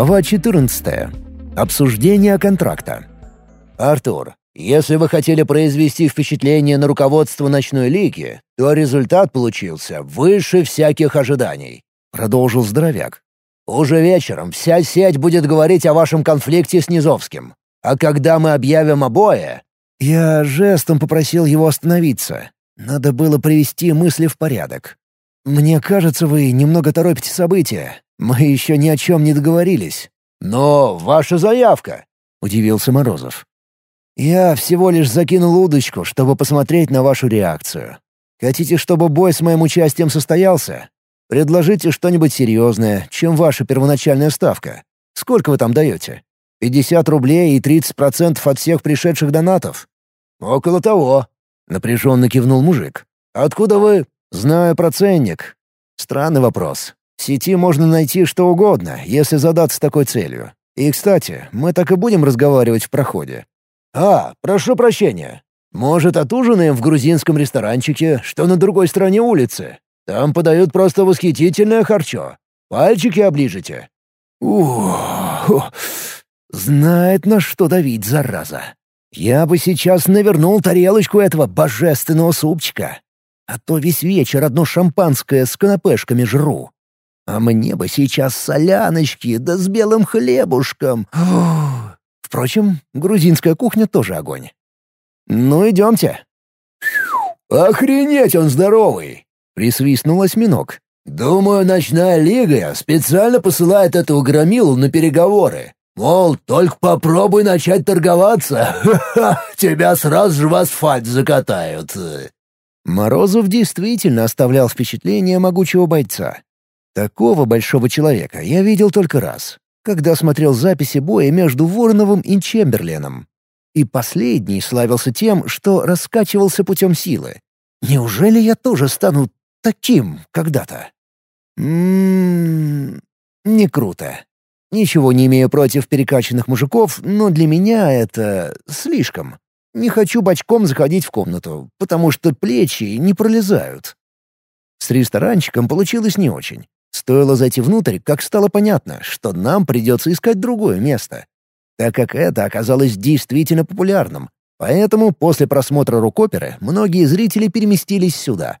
Глава 14. Обсуждение контракта. Артур, если вы хотели произвести впечатление на руководство ночной лиги, то результат получился выше всяких ожиданий, продолжил здоровяк. Уже вечером вся сеть будет говорить о вашем конфликте с Низовским. А когда мы объявим обои... Я жестом попросил его остановиться. Надо было привести мысли в порядок. «Мне кажется, вы немного торопите события. Мы еще ни о чем не договорились». «Но ваша заявка!» — удивился Морозов. «Я всего лишь закинул удочку, чтобы посмотреть на вашу реакцию. Хотите, чтобы бой с моим участием состоялся? Предложите что-нибудь серьезное, чем ваша первоначальная ставка. Сколько вы там даете? 50 рублей и 30% от всех пришедших донатов?» «Около того», — напряженно кивнул мужик. «Откуда вы?» «Знаю про ценник. Странный вопрос. В сети можно найти что угодно, если задаться такой целью. И, кстати, мы так и будем разговаривать в проходе. «А, прошу прощения. Может, отужинаем в грузинском ресторанчике, что на другой стороне улицы? Там подают просто восхитительное харчо. Пальчики оближете». Ух, знает на что давить, зараза. Я бы сейчас навернул тарелочку этого божественного супчика. А то весь вечер одно шампанское с канапешками жру. А мне бы сейчас соляночки, да с белым хлебушком. Впрочем, грузинская кухня тоже огонь. Ну, идемте. «Охренеть он здоровый!» — присвистнул осьминог. «Думаю, ночная лига специально посылает этого громилу на переговоры. Мол, только попробуй начать торговаться, тебя сразу же в асфальт закатают». Морозов действительно оставлял впечатление могучего бойца. Такого большого человека я видел только раз, когда смотрел записи боя между Вороновым и Чемберленом. И последний славился тем, что раскачивался путем силы. Неужели я тоже стану таким когда-то? Ммм... Не круто. Ничего не имею против перекачанных мужиков, но для меня это слишком. Не хочу бочком заходить в комнату, потому что плечи не пролезают. С ресторанчиком получилось не очень. Стоило зайти внутрь, как стало понятно, что нам придется искать другое место. Так как это оказалось действительно популярным. Поэтому после просмотра рукоперы многие зрители переместились сюда.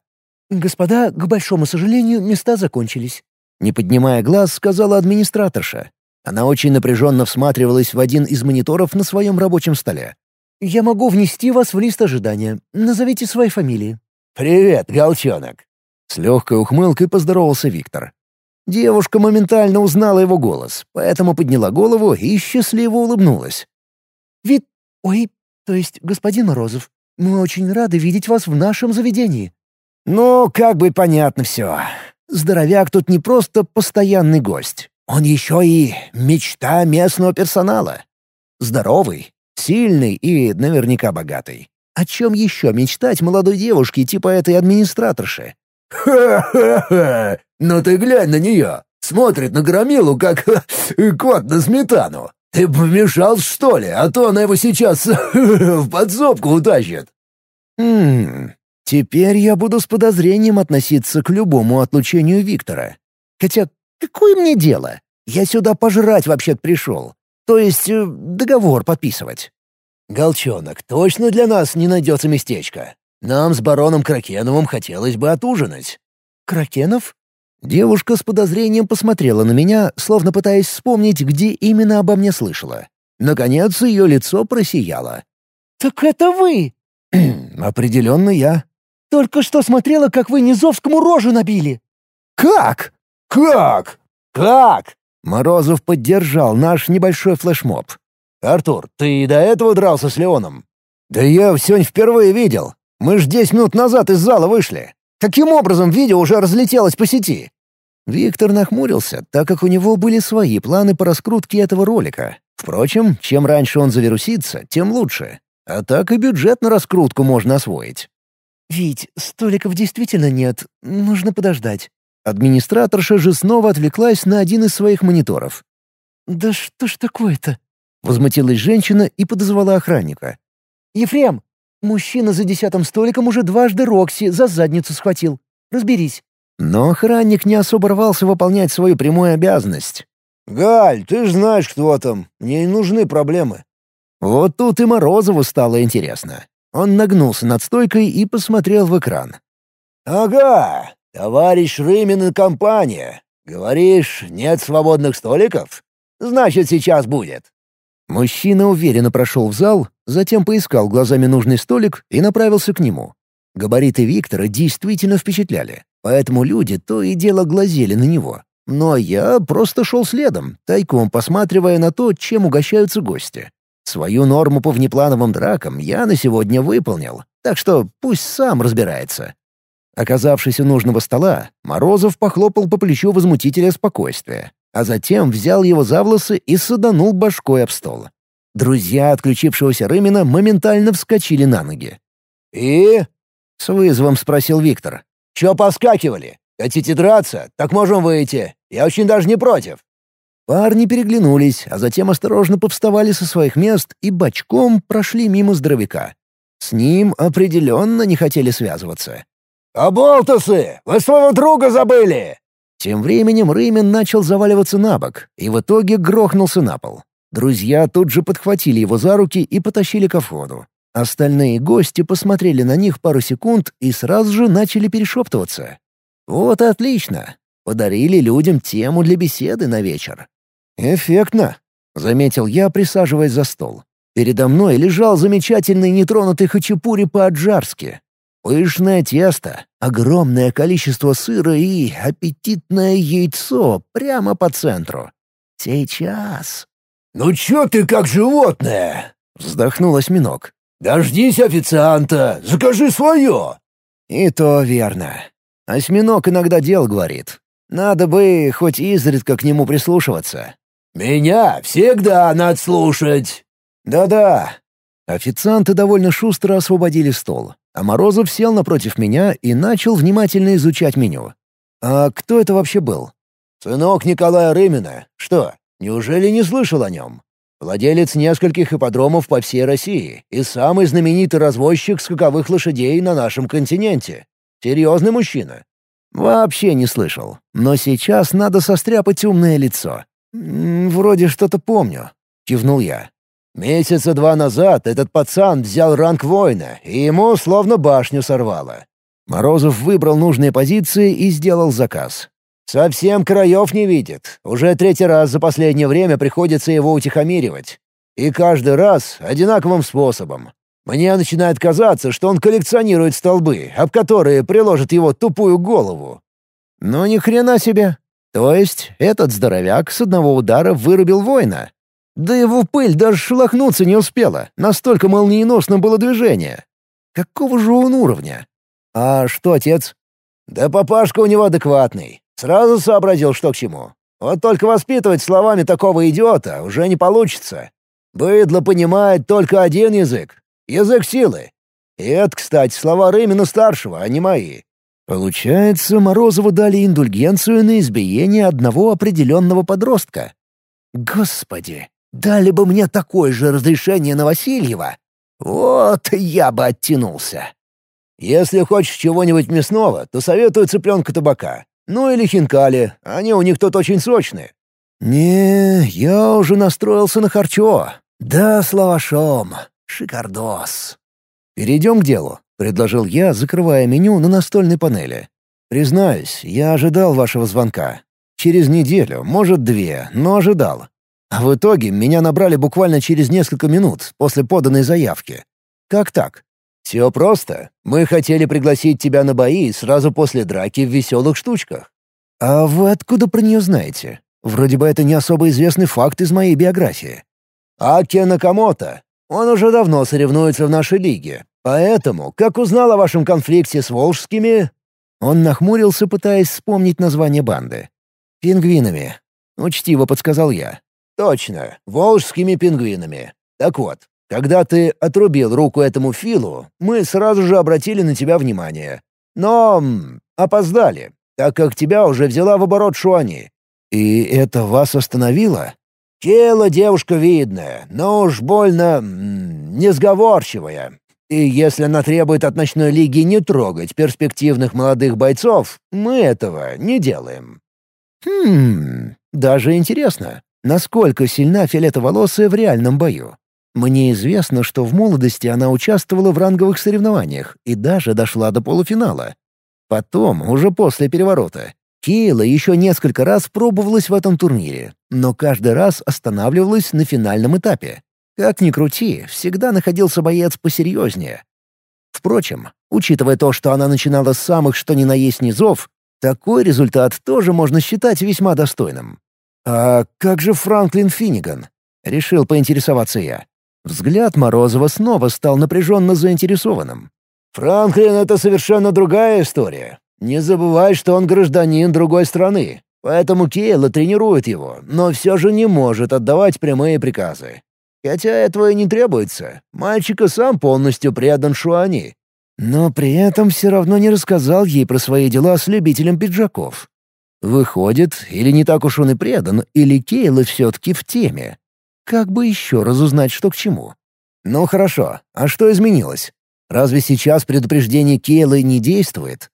«Господа, к большому сожалению, места закончились», — не поднимая глаз, сказала администраторша. Она очень напряженно всматривалась в один из мониторов на своем рабочем столе. «Я могу внести вас в лист ожидания. Назовите свои фамилии». «Привет, Галчонок!» С легкой ухмылкой поздоровался Виктор. Девушка моментально узнала его голос, поэтому подняла голову и счастливо улыбнулась. «Вид... Ой, то есть господин Морозов, мы очень рады видеть вас в нашем заведении». «Ну, как бы понятно все. Здоровяк тут не просто постоянный гость. Он еще и мечта местного персонала. Здоровый, Сильный и наверняка богатый. О чем еще мечтать молодой девушке типа этой администраторши? «Ха-ха-ха! Ну ты глянь на нее! Смотрит на громилу, как кот на сметану! Ты помешал, что ли? А то она его сейчас в подсобку утащит!» «Хм... Теперь я буду с подозрением относиться к любому отлучению Виктора. Хотя, какое мне дело? Я сюда пожрать вообще-то пришел. То есть э, договор подписывать. «Голчонок, точно для нас не найдется местечко. Нам с бароном Кракеновым хотелось бы отужинать». «Кракенов?» Девушка с подозрением посмотрела на меня, словно пытаясь вспомнить, где именно обо мне слышала. Наконец, ее лицо просияло. «Так это вы!» «Определенно я». «Только что смотрела, как вы Низовскому рожу набили». «Как? Как? Как?» Морозов поддержал наш небольшой флешмоб. «Артур, ты и до этого дрался с Леоном?» «Да я сегодня впервые видел. Мы ж десять минут назад из зала вышли. Каким образом видео уже разлетелось по сети?» Виктор нахмурился, так как у него были свои планы по раскрутке этого ролика. Впрочем, чем раньше он завирусится, тем лучше. А так и бюджет на раскрутку можно освоить. «Вить, столиков действительно нет. Нужно подождать». Администраторша же снова отвлеклась на один из своих мониторов. «Да что ж такое-то?» — возмутилась женщина и подозвала охранника. «Ефрем, мужчина за десятым столиком уже дважды Рокси за задницу схватил. Разберись». Но охранник не особо рвался выполнять свою прямую обязанность. «Галь, ты ж знаешь, кто там. Мне не нужны проблемы». Вот тут и Морозову стало интересно. Он нагнулся над стойкой и посмотрел в экран. «Ага, товарищ Рымин и компания. Говоришь, нет свободных столиков? Значит, сейчас будет». Мужчина уверенно прошел в зал, затем поискал глазами нужный столик и направился к нему. Габариты Виктора действительно впечатляли, поэтому люди то и дело глазели на него. Но я просто шел следом, тайком посматривая на то, чем угощаются гости. Свою норму по внеплановым дракам я на сегодня выполнил, так что пусть сам разбирается. Оказавшись у нужного стола, Морозов похлопал по плечу возмутителя спокойствия, а затем взял его за волосы и саданул башкой об стол. Друзья отключившегося Рымина моментально вскочили на ноги. «И?» — с вызовом спросил Виктор. «Чё поскакивали? Хотите драться? Так можем выйти. Я очень даже не против». Парни переглянулись, а затем осторожно повставали со своих мест и бочком прошли мимо здоровяка. С ним определенно не хотели связываться. «Оболтусы! Вы своего друга забыли!» Тем временем Реймен начал заваливаться на бок и в итоге грохнулся на пол. Друзья тут же подхватили его за руки и потащили ко входу. Остальные гости посмотрели на них пару секунд и сразу же начали перешептываться. «Вот отлично! Подарили людям тему для беседы на вечер». «Эффектно», — заметил я, присаживаясь за стол. Передо мной лежал замечательный нетронутый хачапури по-аджарски. Пышное тесто, огромное количество сыра и аппетитное яйцо прямо по центру. Сейчас. «Ну чё ты как животное?» — вздохнул осьминог. «Дождись официанта, закажи свое!» И то верно. Осьминог иногда дел говорит. Надо бы хоть изредка к нему прислушиваться. «Меня всегда надо слушать!» «Да-да». Официанты довольно шустро освободили стол, а Морозов сел напротив меня и начал внимательно изучать меню. «А кто это вообще был?» «Сынок Николая Рымина. Что, неужели не слышал о нем? Владелец нескольких ипподромов по всей России и самый знаменитый развозчик скаковых лошадей на нашем континенте. Серьезный мужчина». «Вообще не слышал. Но сейчас надо состряпать умное лицо. «Вроде что-то помню», — кивнул я. «Месяца два назад этот пацан взял ранг воина, и ему словно башню сорвало». Морозов выбрал нужные позиции и сделал заказ. «Совсем краев не видит. Уже третий раз за последнее время приходится его утихомиривать. И каждый раз одинаковым способом. Мне начинает казаться, что он коллекционирует столбы, об которые приложит его тупую голову». «Ну ни хрена себе!» То есть этот здоровяк с одного удара вырубил воина? Да его пыль даже шелохнуться не успела, настолько молниеносно было движение. Какого же он уровня? А что отец? Да папашка у него адекватный. Сразу сообразил, что к чему. Вот только воспитывать словами такого идиота уже не получится. Быдло понимает только один язык — язык силы. И это, кстати, слова Рымина старшего, а не мои. Получается, Морозову дали индульгенцию на избиение одного определенного подростка. Господи, дали бы мне такое же разрешение на Васильева. Вот я бы оттянулся. Если хочешь чего-нибудь мясного, то советую цыпленка табака. Ну или хинкали, они у них тут очень сочные. Не, я уже настроился на харчо. Да, с лавашом. Шикардос. Перейдем к делу. Предложил я, закрывая меню на настольной панели. «Признаюсь, я ожидал вашего звонка. Через неделю, может, две, но ожидал. А в итоге меня набрали буквально через несколько минут после поданной заявки. Как так? Все просто. Мы хотели пригласить тебя на бои сразу после драки в веселых штучках. А вы откуда про нее знаете? Вроде бы это не особо известный факт из моей биографии. Аки Накамото. Он уже давно соревнуется в нашей лиге, Поэтому, как узнал о вашем конфликте с волжскими...» Он нахмурился, пытаясь вспомнить название банды. «Пингвинами», — учтиво подсказал я. «Точно, волжскими пингвинами. Так вот, когда ты отрубил руку этому Филу, мы сразу же обратили на тебя внимание. Но опоздали, так как тебя уже взяла в оборот Шуани. И это вас остановило? Тело девушка видное, но уж больно несговорчивая. И если она требует от ночной лиги не трогать перспективных молодых бойцов, мы этого не делаем. Хм, даже интересно. Насколько сильна фиолетоволосая в реальном бою? Мне известно, что в молодости она участвовала в ранговых соревнованиях и даже дошла до полуфинала. Потом, уже после переворота, Кейла еще несколько раз пробовалась в этом турнире, но каждый раз останавливалась на финальном этапе. Как ни крути, всегда находился боец посерьезнее. Впрочем, учитывая то, что она начинала с самых что ни на есть низов, такой результат тоже можно считать весьма достойным. «А как же Франклин Финниган?» — решил поинтересоваться я. Взгляд Морозова снова стал напряженно заинтересованным. «Франклин — это совершенно другая история. Не забывай, что он гражданин другой страны, поэтому Кейла тренирует его, но все же не может отдавать прямые приказы. Хотя этого и не требуется. Мальчик и сам полностью предан Шуани. Но при этом все равно не рассказал ей про свои дела с любителем пиджаков. Выходит, или не так уж он и предан, или Кейла все-таки в теме. Как бы еще разузнать, что к чему? Ну хорошо, а что изменилось? Разве сейчас предупреждение Кейлы не действует?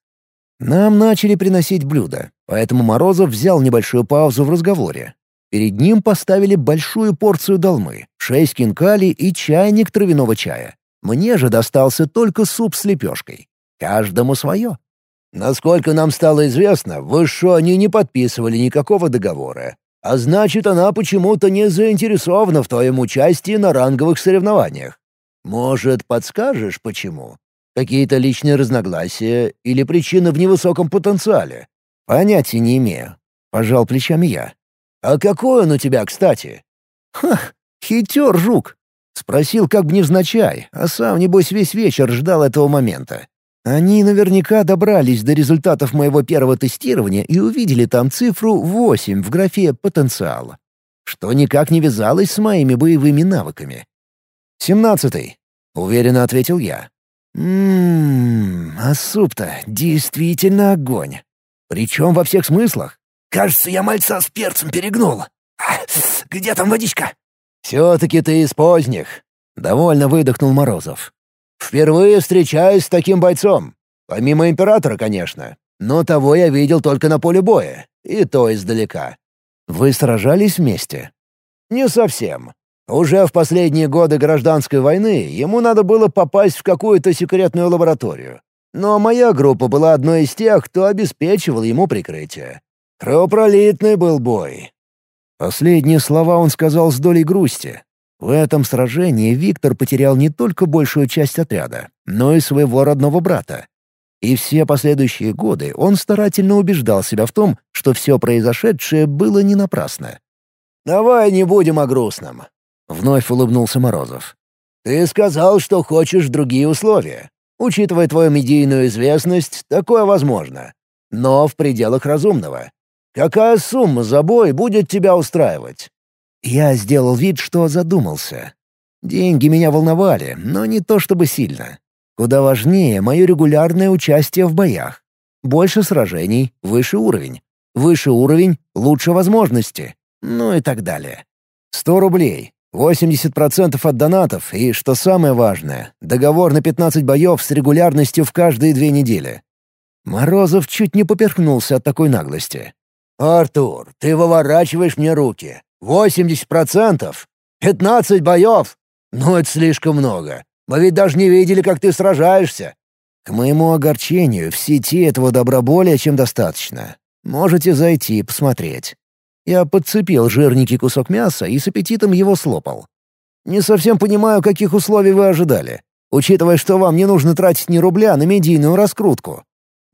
Нам начали приносить блюда, поэтому Морозов взял небольшую паузу в разговоре. Перед ним поставили большую порцию долмы, шесть кинкали и чайник травяного чая. Мне же достался только суп с лепешкой. Каждому свое. Насколько нам стало известно, в Высшо они не подписывали никакого договора. А значит, она почему-то не заинтересована в твоем участии на ранговых соревнованиях. Может, подскажешь, почему? Какие-то личные разногласия или причины в невысоком потенциале? Понятия не имею. Пожал плечами я. А какой он у тебя, кстати? Ха, хитер жук. Спросил как бы невзначай, а сам, небось, весь вечер ждал этого момента. Они наверняка добрались до результатов моего первого тестирования и увидели там цифру 8 в графе «потенциал», что никак не вязалось с моими боевыми навыками. «Семнадцатый», — уверенно ответил я. Ммм, а суп-то действительно огонь. Причем во всех смыслах. Кажется, я мальца с перцем перегнул. А, где там водичка? Все-таки ты из поздних. Довольно выдохнул Морозов. Впервые встречаюсь с таким бойцом. Помимо императора, конечно. Но того я видел только на поле боя. И то издалека. Вы сражались вместе? Не совсем. Уже в последние годы гражданской войны ему надо было попасть в какую-то секретную лабораторию. Но моя группа была одной из тех, кто обеспечивал ему прикрытие. Кровопролитный был бой. Последние слова он сказал с долей грусти. В этом сражении Виктор потерял не только большую часть отряда, но и своего родного брата. И все последующие годы он старательно убеждал себя в том, что все произошедшее было не напрасно. «Давай не будем о грустном. — вновь улыбнулся Морозов. «Ты сказал, что хочешь другие условия. Учитывая твою медийную известность, такое возможно. Но в пределах разумного. Какая сумма за бой будет тебя устраивать?» Я сделал вид, что задумался. Деньги меня волновали, но не то чтобы сильно. Куда важнее мое регулярное участие в боях. Больше сражений, выше уровень. Выше уровень — лучше возможности. Ну и так далее. Сто рублей. 80% от донатов и, что самое важное, договор на 15 боев с регулярностью в каждые две недели. Морозов чуть не поперхнулся от такой наглости. «Артур, ты выворачиваешь мне руки. 80%? 15 боев? Ну, это слишком много. Мы ведь даже не видели, как ты сражаешься». К моему огорчению, в сети этого добра более чем достаточно. Можете зайти и посмотреть. Я подцепил жирненький кусок мяса и с аппетитом его слопал. Не совсем понимаю, каких условий вы ожидали, учитывая, что вам не нужно тратить ни рубля на медийную раскрутку.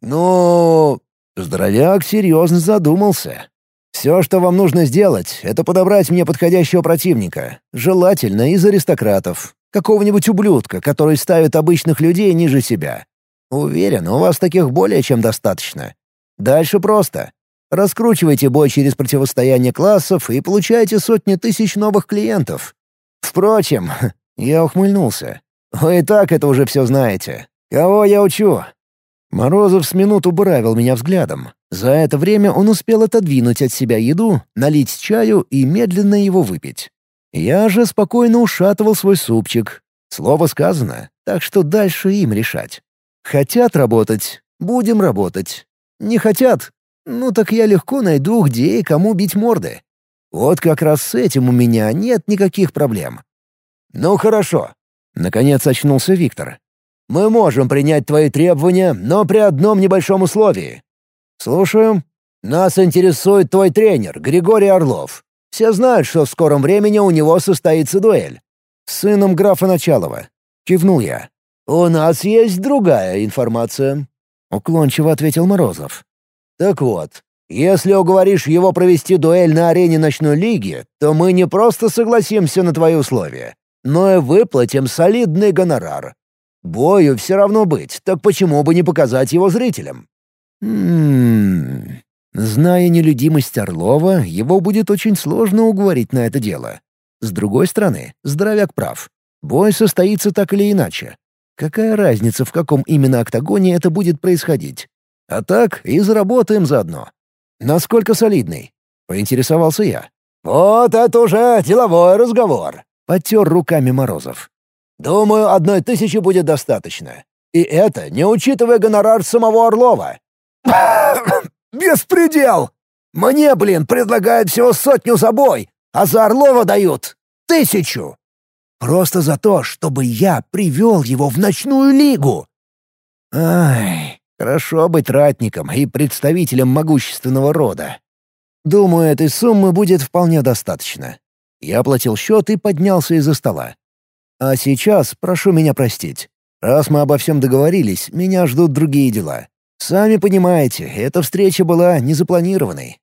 Ну, здоровяк серьезно задумался. Все, что вам нужно сделать, это подобрать мне подходящего противника, желательно из аристократов, какого-нибудь ублюдка, который ставит обычных людей ниже себя. Уверен, у вас таких более чем достаточно. Дальше просто. Раскручивайте бой через противостояние классов и получаете сотни тысяч новых клиентов. Впрочем, я ухмыльнулся. Вы и так это уже все знаете. Кого я учу? Морозов с минуту буравил меня взглядом. За это время он успел отодвинуть от себя еду, налить чаю и медленно его выпить. Я же спокойно ушатывал свой супчик. Слово сказано, так что дальше им решать. Хотят работать — будем работать. Не хотят ну так я легко найду, где и кому бить морды. Вот как раз с этим у меня нет никаких проблем. «Ну хорошо», — наконец очнулся Виктор. «Мы можем принять твои требования, но при одном небольшом условии». «Слушаю». «Нас интересует твой тренер, Григорий Орлов. Все знают, что в скором времени у него состоится дуэль». «С сыном графа Началова». Кивнул я. «У нас есть другая информация», — уклончиво ответил Морозов. «Так вот, если уговоришь его провести дуэль на арене ночной лиги, то мы не просто согласимся на твои условия, но и выплатим солидный гонорар. Бою все равно быть, так почему бы не показать его зрителям?» «Ммм... Зная нелюдимость Орлова, его будет очень сложно уговорить на это дело. С другой стороны, здоровяк прав. Бой состоится так или иначе. Какая разница, в каком именно октагоне это будет происходить? А так и заработаем заодно. Насколько солидный? Поинтересовался я. «Вот это уже деловой разговор», — потер руками Морозов. «Думаю, одной тысячи будет достаточно. И это не учитывая гонорар самого Орлова». «Беспредел! Мне, блин, предлагают всего сотню за бой, а за Орлова дают тысячу!» Просто за то, чтобы я привел его в ночную лигу. Ай, хорошо быть ратником и представителем могущественного рода. Думаю, этой суммы будет вполне достаточно. Я оплатил счет и поднялся из-за стола. А сейчас прошу меня простить. Раз мы обо всем договорились, меня ждут другие дела. Сами понимаете, эта встреча была незапланированной.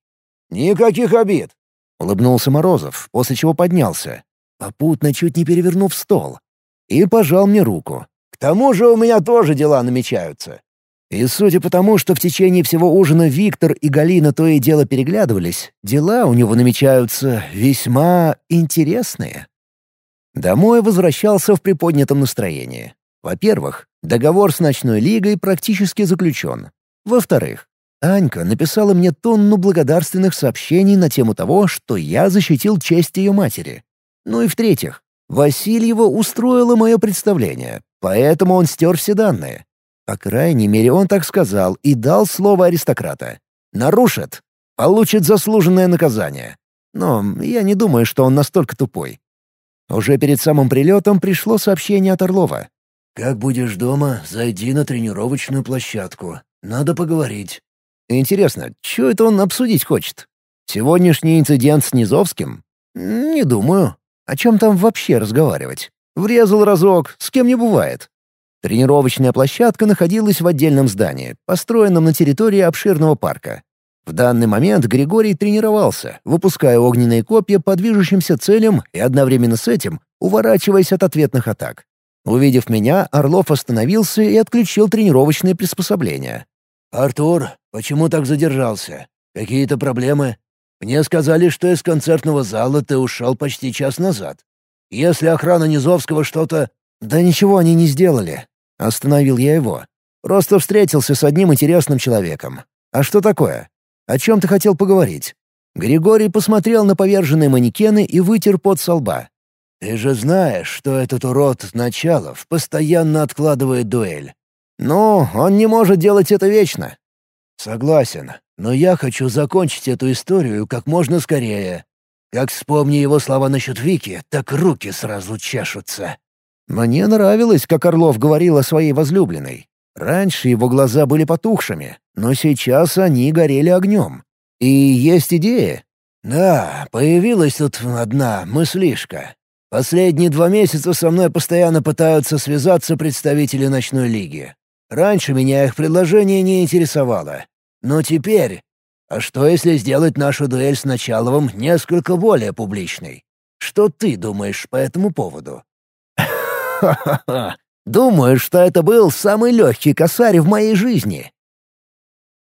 «Никаких обид!» — улыбнулся Морозов, после чего поднялся попутно чуть не перевернув стол. И пожал мне руку. «К тому же у меня тоже дела намечаются». И судя по тому, что в течение всего ужина Виктор и Галина то и дело переглядывались, дела у него намечаются весьма интересные. Домой возвращался в приподнятом настроении. Во-первых, договор с ночной лигой практически заключен. Во-вторых, Анька написала мне тонну благодарственных сообщений на тему того, что я защитил честь ее матери. Ну и в-третьих, Васильева устроило мое представление, поэтому он стер все данные. По крайней мере, он так сказал и дал слово аристократа. Нарушит — получит заслуженное наказание. Но я не думаю, что он настолько тупой. Уже перед самым прилетом пришло сообщение от Орлова. «Как будешь дома, зайди на тренировочную площадку. Надо поговорить». Интересно, что это он обсудить хочет? Сегодняшний инцидент с Низовским? Не думаю. О чем там вообще разговаривать? Врезал разок, с кем не бывает. Тренировочная площадка находилась в отдельном здании, построенном на территории обширного парка. В данный момент Григорий тренировался, выпуская огненные копья по движущимся целям и одновременно с этим уворачиваясь от ответных атак. Увидев меня, Орлов остановился и отключил тренировочные приспособления. «Артур, почему так задержался? Какие-то проблемы?» Мне сказали, что из концертного зала ты ушел почти час назад. Если охрана Низовского что-то...» «Да ничего они не сделали». Остановил я его. «Просто встретился с одним интересным человеком. А что такое? О чем ты хотел поговорить?» Григорий посмотрел на поверженные манекены и вытер пот со лба. «Ты же знаешь, что этот урод Началов постоянно откладывает дуэль». «Ну, он не может делать это вечно». «Согласен. Но я хочу закончить эту историю как можно скорее. Как вспомни его слова насчет Вики, так руки сразу чешутся». Мне нравилось, как Орлов говорил о своей возлюбленной. Раньше его глаза были потухшими, но сейчас они горели огнем. И есть идея? Да, появилась тут одна мыслишка. Последние два месяца со мной постоянно пытаются связаться представители ночной лиги. Раньше меня их предложение не интересовало. Но теперь... А что, если сделать нашу дуэль с Началовым несколько более публичной? Что ты думаешь по этому поводу? Ха-ха-ха. Думаю, что это был самый легкий косарь в моей жизни.